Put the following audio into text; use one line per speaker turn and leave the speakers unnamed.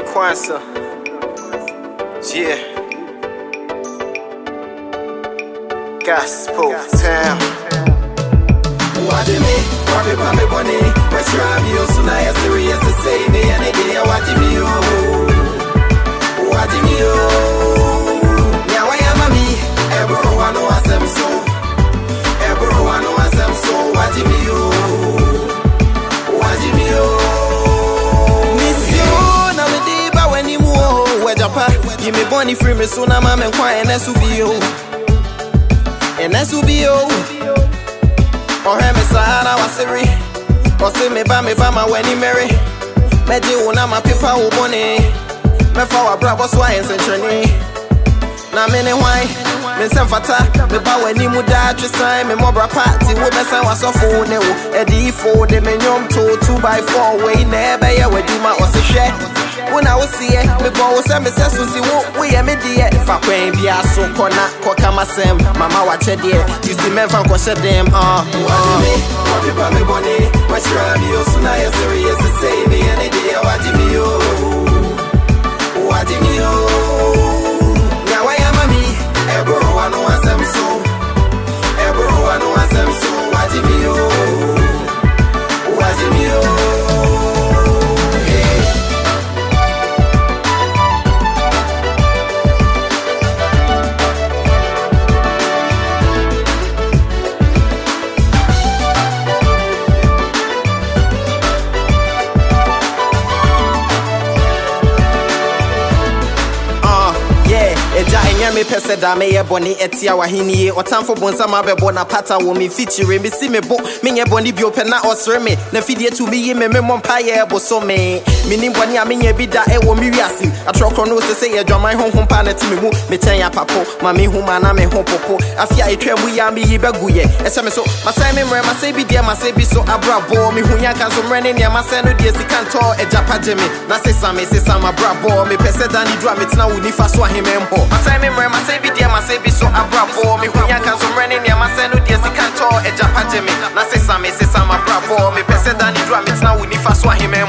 Kwanzaa. Yeah. Gospel town. Yi me boni free me so na ma me kwa enesu bi o. Enesu bi o. Ọhẹ mi sahara wa siri. Ọsẹ mi ba mi ba ma wani meri. Mẹji wo na ma pepa wo bọni. Mẹfa wa bra bọ so ayẹ nsẹnkyerẹni. Na me ne hwan, me nsɛm fata Me ba w'ani mu twe san Me mmɔbra paati wo bɛsan w'asɔfo ne wo Adiifo de me nnwom to 2 by 4 wei na ɛbɛyɛ ɔse hwɛ wo na woseɛ mebɔ wo sɛ mesɛ so nti wo woyɛ me deɛ fa kwan bia so kɔ na kɔka m'asɛm mama wakyɛdeɛ yusi mɛmfa nkɔhyɛ dɛm uh,
Watching
uh.
me, worry about me money. What's wrong, you? So now you're serious
ɛgya ɛnyɛ me pɛ sɛ da meyɛ bɔne ɛtia w'ahennie ɔtamfo bonsam abɛbɔ na pata me mfikyire mesi me bo menyɛ bɔne bio pɛ na ɔsere me. Na fidie tu me yi me memmɔ mpayɛ ɛboso me. Menim bɔne a menyɛ bi da ɛwɔ me wiase atorɔkorɔ no sɛ sɛ yɛ adwaman honhom paa na ti me mu. Mekyɛn apapo ma mehu ma na me ho popo. Afe a ɛtwa mu yi a meyi bɛgu yɛ ɛhyɛ me so masɛe me mmerɛ masɛe bi deɛ masɛe bi so abrabɔ mehu yanka nso mmerɛ ne nneɛma sɛ no deɛ sika ntɔ agyapa gye me. Na sesa me sesa mabrabɔ mepɛ sɛ da ne duru a metena wo nifa so ahemɛ mbɔ masɛe me mmerɛ masɛe bi deɛ masɛe bi so abrabɔ mehu yanka nso mmerɛ ne nneɛma sɛ no deɛ sika ntɔ agyapa gye me na sesa me sesa mabrabɔ mepɛ sɛ da ne duru a metena wo nifa so ahemɛ